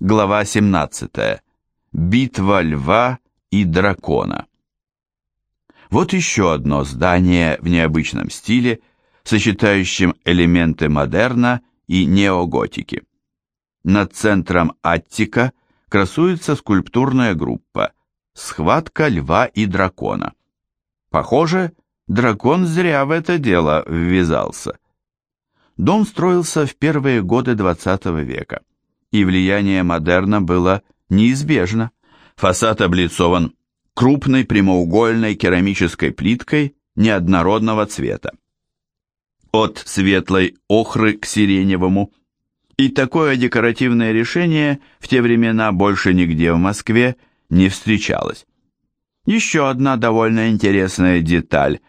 глава 17. Битва льва и дракона. Вот еще одно здание в необычном стиле, сочетающем элементы модерна и неоготики. Над центром Аттика красуется скульптурная группа «Схватка льва и дракона». Похоже, дракон зря в это дело ввязался. Дом строился в первые годы XX века, и влияние модерна было неизбежно. Фасад облицован крупной прямоугольной керамической плиткой неоднородного цвета. От светлой охры к сиреневому. И такое декоративное решение в те времена больше нигде в Москве не встречалось. Еще одна довольно интересная деталь.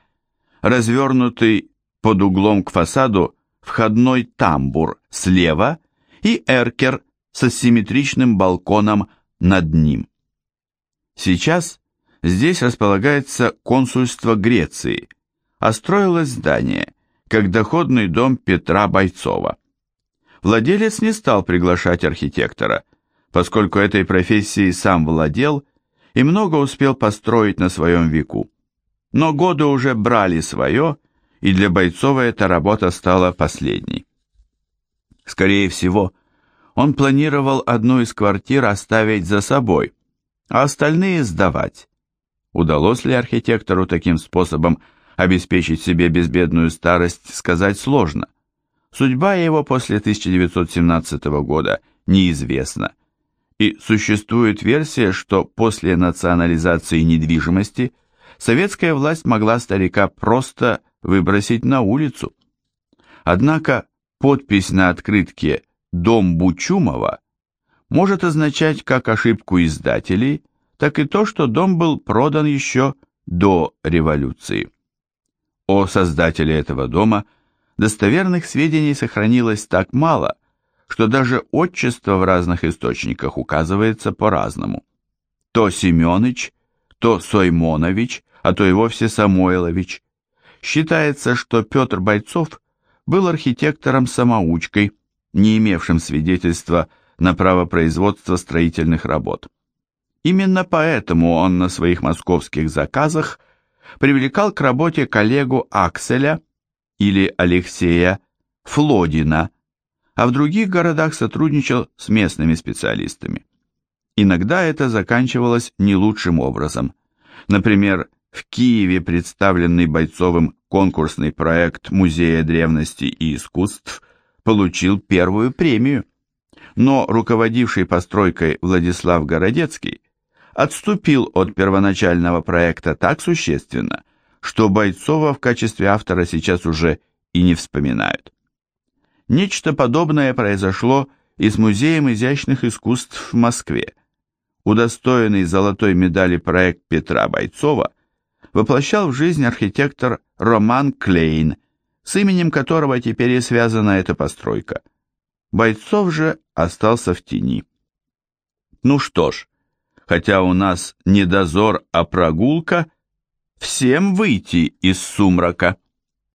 Развернутый под углом к фасаду входной тамбур слева и эркер со симметричным балконом над ним. Сейчас здесь располагается консульство Греции, а строилось здание как доходный дом Петра Бойцова. Владелец не стал приглашать архитектора, поскольку этой профессией сам владел и много успел построить на своем веку. Но годы уже брали свое, и для Бойцова эта работа стала последней. Скорее всего, он планировал одну из квартир оставить за собой, а остальные сдавать. Удалось ли архитектору таким способом обеспечить себе безбедную старость, сказать сложно. Судьба его после 1917 года неизвестна, и существует версия, что после национализации недвижимости советская власть могла старика просто выбросить на улицу. Однако подпись на открытке «Дом Бучумова» может означать как ошибку издателей, так и то, что дом был продан еще до революции. О создателе этого дома достоверных сведений сохранилось так мало, что даже отчество в разных источниках указывается по-разному. То Семенович, то Соймонович, а то и вовсе Самойлович. Считается, что Петр Бойцов был архитектором-самоучкой, не имевшим свидетельства на право производства строительных работ. Именно поэтому он на своих московских заказах привлекал к работе коллегу Акселя или Алексея Флодина, а в других городах сотрудничал с местными специалистами. Иногда это заканчивалось не лучшим образом. Например, в Киеве представленный Бойцовым конкурсный проект Музея древности и искусств получил первую премию. Но руководивший постройкой Владислав Городецкий отступил от первоначального проекта так существенно, что Бойцова в качестве автора сейчас уже и не вспоминают. Нечто подобное произошло и с Музеем изящных искусств в Москве. Удостоенный золотой медали проект Петра Бойцова воплощал в жизнь архитектор Роман Клейн, с именем которого теперь и связана эта постройка. Бойцов же остался в тени. Ну что ж, хотя у нас не дозор, а прогулка, всем выйти из сумрака.